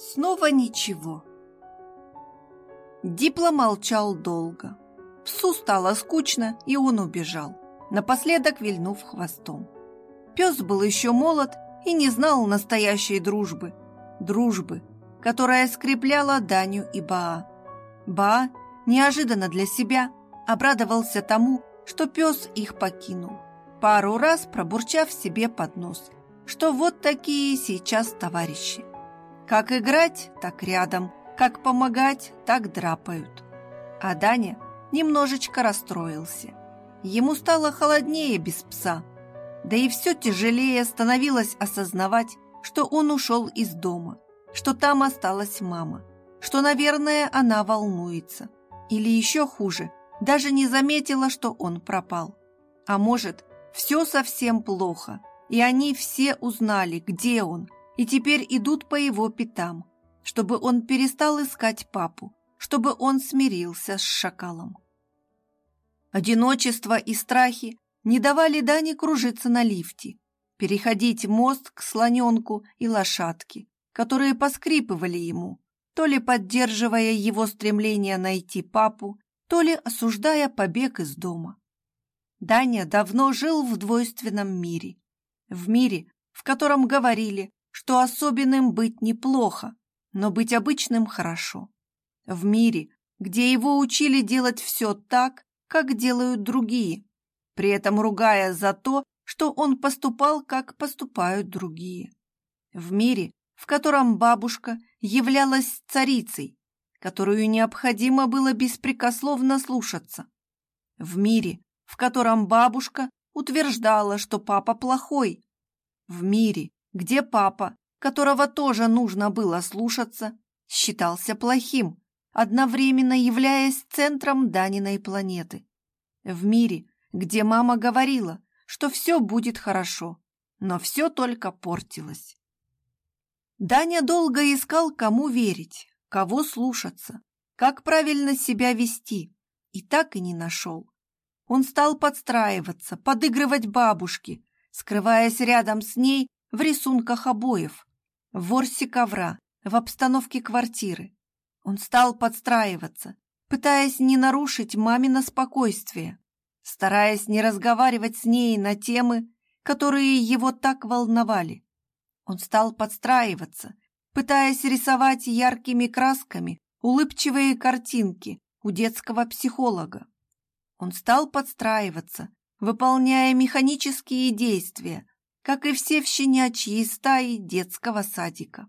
Снова ничего. Дипло молчал долго. Псу стало скучно, и он убежал, напоследок вильнув хвостом. Пес был еще молод и не знал настоящей дружбы. Дружбы, которая скрепляла Даню и Баа. Баа, неожиданно для себя, обрадовался тому, что пес их покинул, пару раз пробурчав себе под нос, что вот такие сейчас товарищи. Как играть, так рядом, как помогать, так драпают. А Даня немножечко расстроился. Ему стало холоднее без пса, да и все тяжелее становилось осознавать, что он ушел из дома, что там осталась мама, что, наверное, она волнуется. Или еще хуже, даже не заметила, что он пропал. А может, все совсем плохо, и они все узнали, где он – и теперь идут по его пятам, чтобы он перестал искать папу, чтобы он смирился с шакалом. Одиночество и страхи не давали Дане кружиться на лифте, переходить мост к слоненку и лошадке, которые поскрипывали ему, то ли поддерживая его стремление найти папу, то ли осуждая побег из дома. Даня давно жил в двойственном мире, в мире, в котором говорили, что особенным быть неплохо, но быть обычным хорошо. В мире, где его учили делать все так, как делают другие, при этом ругая за то, что он поступал, как поступают другие. В мире, в котором бабушка являлась царицей, которую необходимо было беспрекословно слушаться. В мире, в котором бабушка утверждала, что папа плохой. В мире, где папа, которого тоже нужно было слушаться, считался плохим, одновременно являясь центром Даниной планеты. В мире, где мама говорила, что все будет хорошо, но все только портилось. Даня долго искал, кому верить, кого слушаться, как правильно себя вести, и так и не нашел. Он стал подстраиваться, подыгрывать бабушке, скрываясь рядом с ней в рисунках обоев, в ворсе ковра, в обстановке квартиры. Он стал подстраиваться, пытаясь не нарушить мамино спокойствие, стараясь не разговаривать с ней на темы, которые его так волновали. Он стал подстраиваться, пытаясь рисовать яркими красками улыбчивые картинки у детского психолога. Он стал подстраиваться, выполняя механические действия, как и все в щенячьей стае детского садика.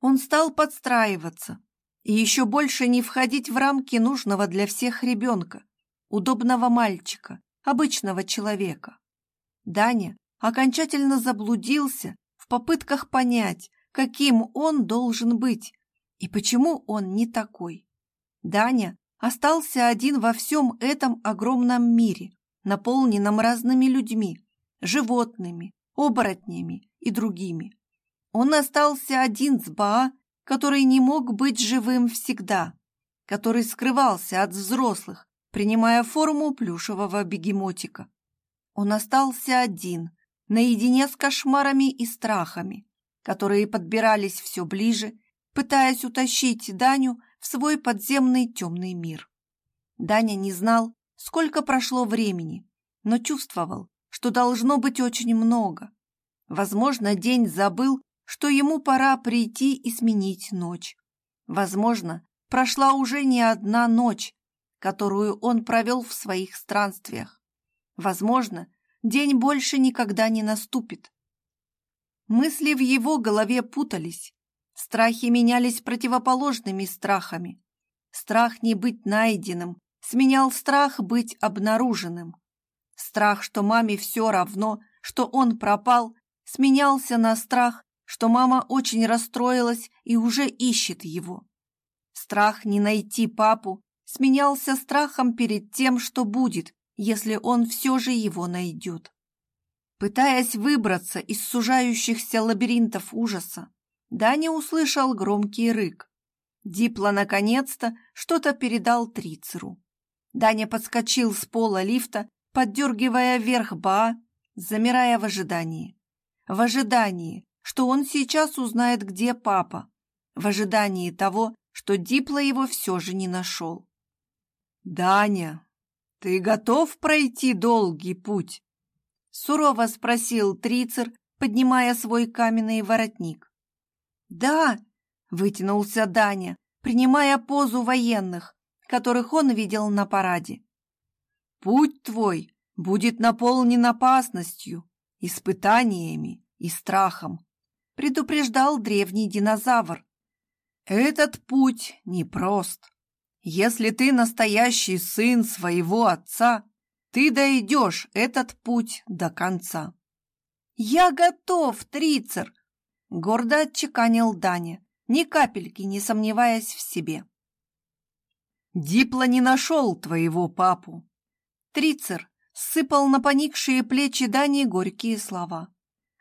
Он стал подстраиваться и еще больше не входить в рамки нужного для всех ребенка, удобного мальчика, обычного человека. Даня окончательно заблудился в попытках понять, каким он должен быть и почему он не такой. Даня остался один во всем этом огромном мире, наполненном разными людьми, животными, оборотнями и другими. Он остался один с Баа, который не мог быть живым всегда, который скрывался от взрослых, принимая форму плюшевого бегемотика. Он остался один, наедине с кошмарами и страхами, которые подбирались все ближе, пытаясь утащить Даню в свой подземный темный мир. Даня не знал, сколько прошло времени, но чувствовал, что должно быть очень много. Возможно, день забыл, что ему пора прийти и сменить ночь. Возможно, прошла уже не одна ночь, которую он провел в своих странствиях. Возможно, день больше никогда не наступит. Мысли в его голове путались. Страхи менялись противоположными страхами. Страх не быть найденным сменял страх быть обнаруженным. Страх, что маме все равно, что он пропал, сменялся на страх, что мама очень расстроилась и уже ищет его. Страх не найти папу сменялся страхом перед тем, что будет, если он все же его найдет. Пытаясь выбраться из сужающихся лабиринтов ужаса, Даня услышал громкий рык. Дипло наконец-то что-то передал Трицеру. Даня подскочил с пола лифта поддергивая вверх Ба, замирая в ожидании. В ожидании, что он сейчас узнает, где папа, в ожидании того, что Дипло его все же не нашел. «Даня, ты готов пройти долгий путь?» Сурово спросил Трицер, поднимая свой каменный воротник. «Да!» — вытянулся Даня, принимая позу военных, которых он видел на параде. «Путь твой будет наполнен опасностью, испытаниями и страхом», — предупреждал древний динозавр. «Этот путь непрост. Если ты настоящий сын своего отца, ты дойдешь этот путь до конца». «Я готов, Трицер!» — гордо отчеканил Даня, ни капельки не сомневаясь в себе. «Дипло не нашел твоего папу!» Трицер сыпал на поникшие плечи Дани горькие слова.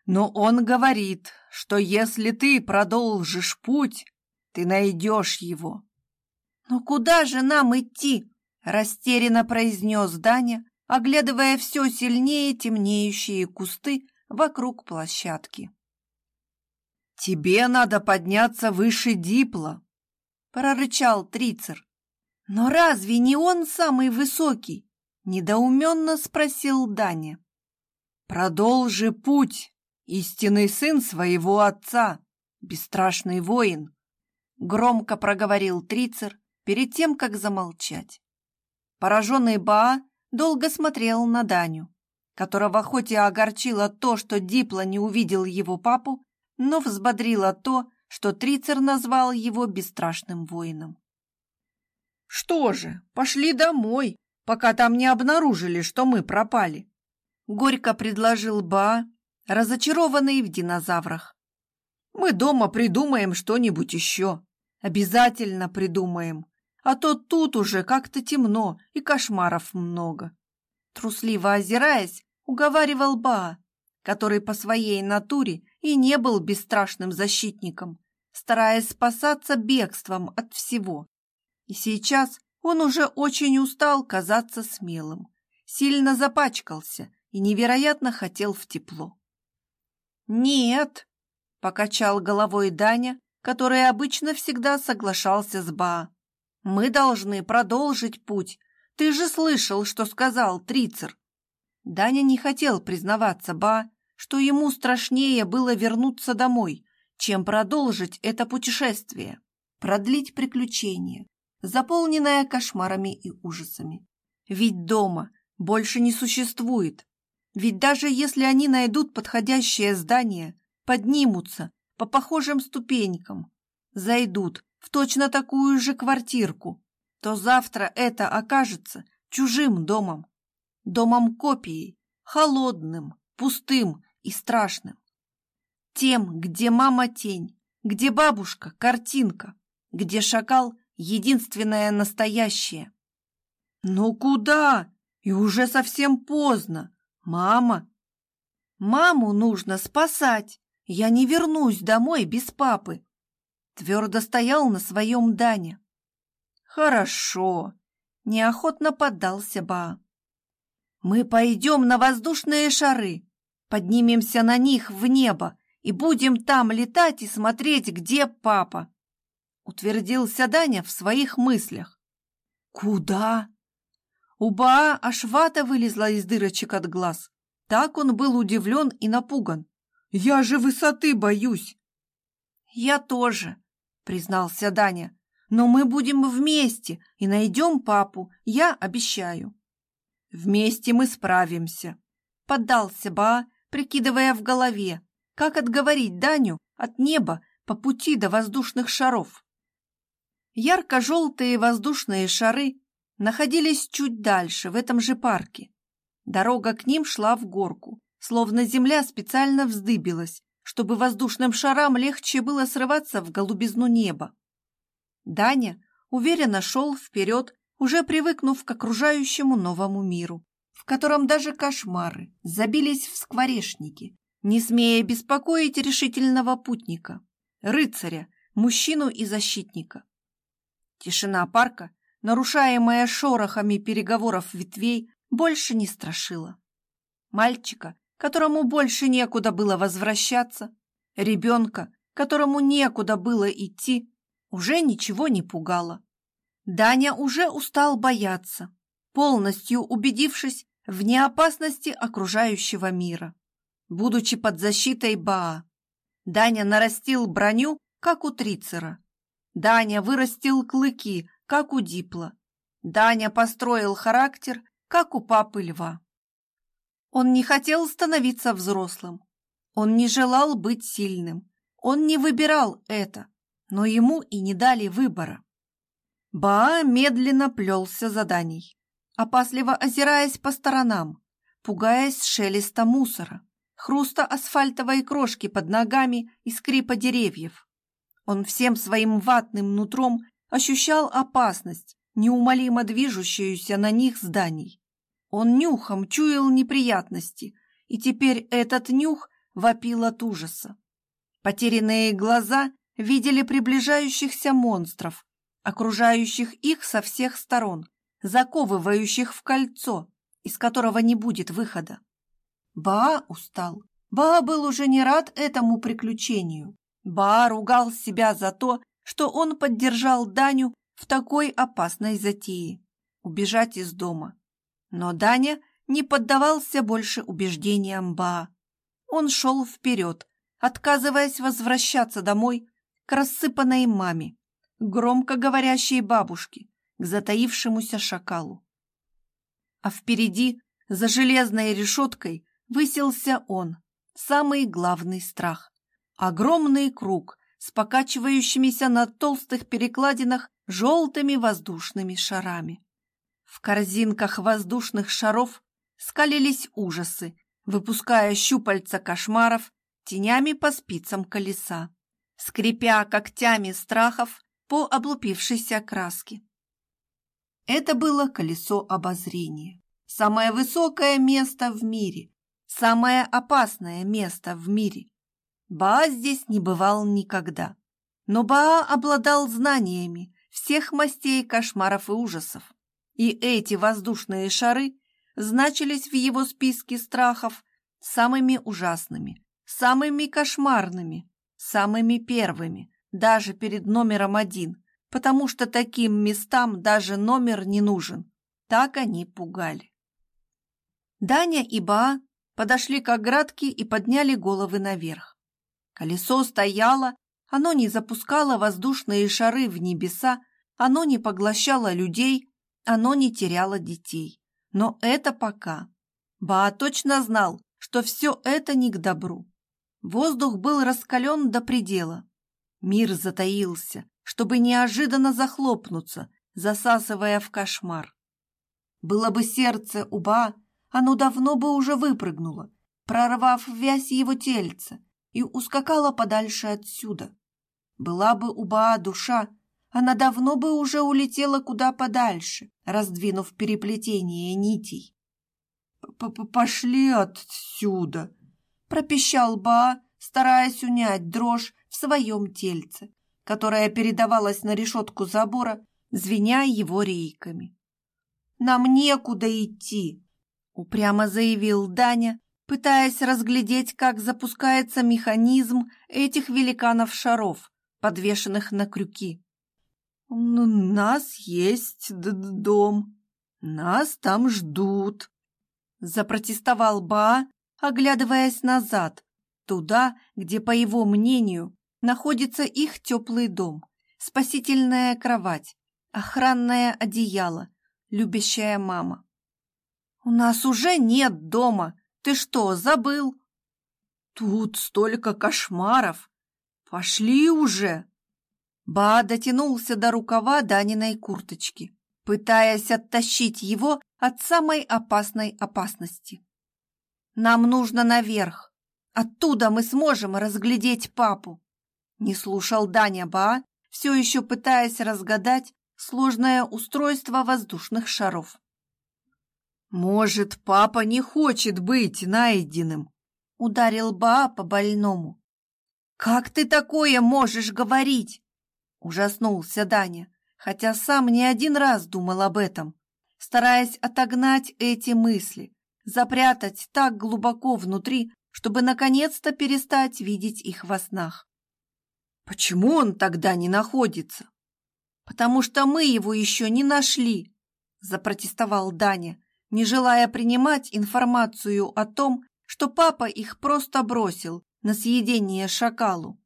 «Но он говорит, что если ты продолжишь путь, ты найдешь его». «Но куда же нам идти?» — растерянно произнес Даня, оглядывая все сильнее темнеющие кусты вокруг площадки. «Тебе надо подняться выше Дипла», — прорычал Трицер. «Но разве не он самый высокий?» — недоуменно спросил Даня. «Продолжи путь, истинный сын своего отца, бесстрашный воин», — громко проговорил Трицер перед тем, как замолчать. Пораженный Баа долго смотрел на Даню которого хоть и огорчило то, что Дипло не увидел его папу, но взбодрило то, что Трицер назвал его бесстрашным воином. «Что же, пошли домой, пока там не обнаружили, что мы пропали», — горько предложил Ба, разочарованный в динозаврах. «Мы дома придумаем что-нибудь еще. Обязательно придумаем, а то тут уже как-то темно и кошмаров много». Трусливо озираясь, уговаривал Ба, который по своей натуре и не был бесстрашным защитником, стараясь спасаться бегством от всего. И сейчас он уже очень устал казаться смелым, сильно запачкался и невероятно хотел в тепло. «Нет», — покачал головой Даня, который обычно всегда соглашался с Ба. «Мы должны продолжить путь. Ты же слышал, что сказал Трицер. Даня не хотел признаваться Ба, что ему страшнее было вернуться домой, чем продолжить это путешествие, продлить приключение, заполненное кошмарами и ужасами. Ведь дома больше не существует. Ведь даже если они найдут подходящее здание, поднимутся по похожим ступенькам, зайдут в точно такую же квартирку, то завтра это окажется чужим домом домом копией, холодным, пустым и страшным. Тем, где мама тень, где бабушка картинка, где шакал единственное настоящее. Ну куда? И уже совсем поздно. Мама. Маму нужно спасать. Я не вернусь домой без папы. Твердо стоял на своем Даня. Хорошо. Неохотно поддался Ба. Мы пойдем на воздушные шары, поднимемся на них в небо и будем там летать и смотреть, где папа. Утвердился Даня в своих мыслях. Куда? У Баа аж вата вылезла из дырочек от глаз. Так он был удивлен и напуган. «Я же высоты боюсь!» «Я тоже», — признался Даня. «Но мы будем вместе и найдем папу, я обещаю». Вместе мы справимся. Поддался Ба, прикидывая в голове, как отговорить Даню от неба по пути до воздушных шаров. Ярко-желтые воздушные шары находились чуть дальше, в этом же парке. Дорога к ним шла в горку, словно земля специально вздыбилась, чтобы воздушным шарам легче было срываться в голубизну неба. Даня уверенно шел вперед уже привыкнув к окружающему новому миру, в котором даже кошмары забились в скворечники, не смея беспокоить решительного путника, рыцаря, мужчину и защитника. Тишина парка, нарушаемая шорохами переговоров ветвей, больше не страшила. Мальчика, которому больше некуда было возвращаться, ребенка, которому некуда было идти, уже ничего не пугало. Даня уже устал бояться, полностью убедившись в неопасности окружающего мира. Будучи под защитой Баа, Даня нарастил броню, как у Трицера. Даня вырастил клыки, как у Дипла. Даня построил характер, как у папы Льва. Он не хотел становиться взрослым. Он не желал быть сильным. Он не выбирал это, но ему и не дали выбора. Баа медленно плелся за Даней, опасливо озираясь по сторонам, пугаясь шелеста мусора, хруста асфальтовой крошки под ногами и скрипа деревьев. Он всем своим ватным нутром ощущал опасность, неумолимо движущуюся на них зданий. Он нюхом чуял неприятности, и теперь этот нюх вопил от ужаса. Потерянные глаза видели приближающихся монстров, окружающих их со всех сторон, заковывающих в кольцо, из которого не будет выхода. Баа устал. Баа был уже не рад этому приключению. Баа ругал себя за то, что он поддержал Даню в такой опасной затее – убежать из дома. Но Даня не поддавался больше убеждениям Баа. Он шел вперед, отказываясь возвращаться домой к рассыпанной маме, громко говорящей бабушке, к затаившемуся шакалу. А впереди, за железной решеткой, высился он, самый главный страх. Огромный круг с покачивающимися на толстых перекладинах желтыми воздушными шарами. В корзинках воздушных шаров скалились ужасы, выпуская щупальца кошмаров тенями по спицам колеса, скрипя когтями страхов по облупившейся краске. Это было колесо обозрения, самое высокое место в мире, самое опасное место в мире. Баа здесь не бывал никогда, но Баа обладал знаниями всех мастей кошмаров и ужасов, и эти воздушные шары значились в его списке страхов самыми ужасными, самыми кошмарными, самыми первыми, даже перед номером один, потому что таким местам даже номер не нужен. Так они пугали. Даня и Баа подошли к оградке и подняли головы наверх. Колесо стояло, оно не запускало воздушные шары в небеса, оно не поглощало людей, оно не теряло детей. Но это пока. Баа точно знал, что все это не к добру. Воздух был раскален до предела. Мир затаился, чтобы неожиданно захлопнуться, засасывая в кошмар. Было бы сердце у Ба, оно давно бы уже выпрыгнуло, прорвав вязь его тельца, и ускакало подальше отсюда. Была бы у Баа душа, она давно бы уже улетела куда подальше, раздвинув переплетение нитей. «Пошли отсюда!» — пропищал Ба, стараясь унять дрожь в своем тельце, которая передавалась на решетку забора, звеня его рейками. «Нам некуда идти!» — упрямо заявил Даня, пытаясь разглядеть, как запускается механизм этих великанов-шаров, подвешенных на крюки. «У нас есть дом, нас там ждут», — запротестовал Ба, оглядываясь назад, туда, где, по его мнению, находится их теплый дом, спасительная кровать, охранное одеяло, любящая мама. «У нас уже нет дома, ты что, забыл?» «Тут столько кошмаров! Пошли уже!» Ба дотянулся до рукава Даниной курточки, пытаясь оттащить его от самой опасной опасности. «Нам нужно наверх. Оттуда мы сможем разглядеть папу!» Не слушал Даня Ба, все еще пытаясь разгадать сложное устройство воздушных шаров. «Может, папа не хочет быть найденным?» — ударил Ба по больному. «Как ты такое можешь говорить?» Ужаснулся Даня, хотя сам не один раз думал об этом, стараясь отогнать эти мысли, запрятать так глубоко внутри, чтобы наконец-то перестать видеть их во снах. Почему он тогда не находится? Потому что мы его еще не нашли, запротестовал Даня, не желая принимать информацию о том, что папа их просто бросил на съедение шакалу.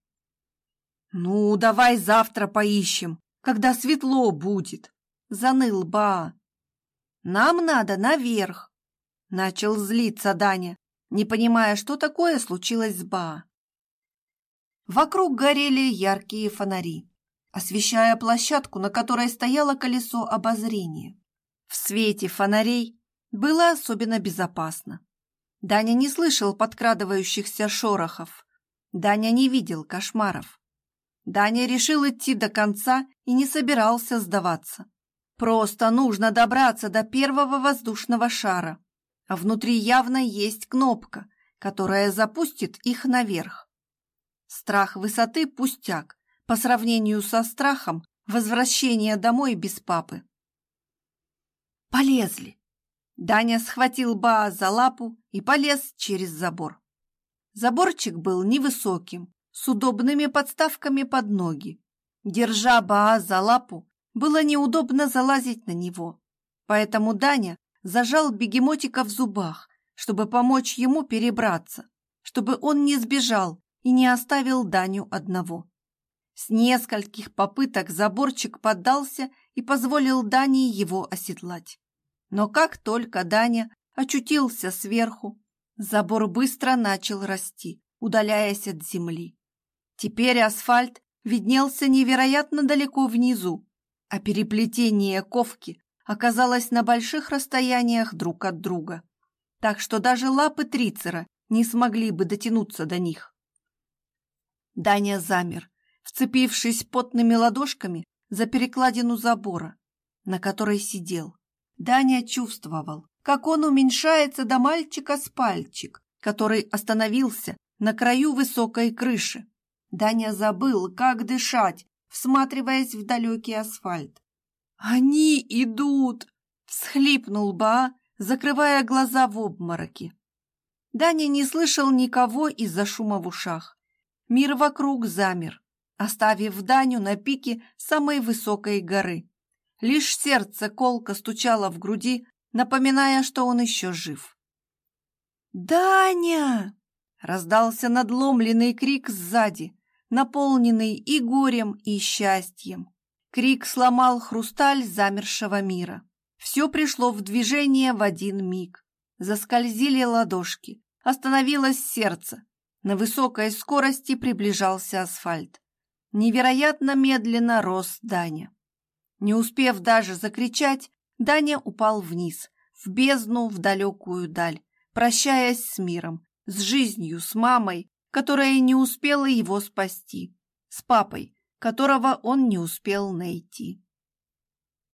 «Ну, давай завтра поищем, когда светло будет», — заныл Ба. «Нам надо наверх», — начал злиться Даня, не понимая, что такое случилось с Ба. Вокруг горели яркие фонари, освещая площадку, на которой стояло колесо обозрения. В свете фонарей было особенно безопасно. Даня не слышал подкрадывающихся шорохов. Даня не видел кошмаров. Даня решил идти до конца и не собирался сдаваться. Просто нужно добраться до первого воздушного шара, а внутри явно есть кнопка, которая запустит их наверх. Страх высоты – пустяк по сравнению со страхом возвращения домой без папы. Полезли. Даня схватил Баа за лапу и полез через забор. Заборчик был невысоким, с удобными подставками под ноги. Держа Баа за лапу, было неудобно залазить на него, поэтому Даня зажал бегемотика в зубах, чтобы помочь ему перебраться, чтобы он не сбежал и не оставил Даню одного. С нескольких попыток заборчик поддался и позволил Дане его оседлать. Но как только Даня очутился сверху, забор быстро начал расти, удаляясь от земли. Теперь асфальт виднелся невероятно далеко внизу, а переплетение ковки оказалось на больших расстояниях друг от друга, так что даже лапы Трицера не смогли бы дотянуться до них. Даня замер, вцепившись потными ладошками за перекладину забора, на которой сидел. Даня чувствовал, как он уменьшается до мальчика с пальчик, который остановился на краю высокой крыши. Даня забыл, как дышать, всматриваясь в далекий асфальт. «Они идут!» — всхлипнул Ба, закрывая глаза в обмороке. Даня не слышал никого из-за шума в ушах. Мир вокруг замер, оставив Даню на пике самой высокой горы. Лишь сердце колко стучало в груди, напоминая, что он еще жив. «Даня!» — раздался надломленный крик сзади, наполненный и горем, и счастьем. Крик сломал хрусталь замершего мира. Все пришло в движение в один миг. Заскользили ладошки, остановилось сердце, на высокой скорости приближался асфальт. Невероятно медленно рос Даня. Не успев даже закричать, Даня упал вниз, в бездну, в далекую даль, прощаясь с миром, с жизнью, с мамой, которая не успела его спасти, с папой, которого он не успел найти.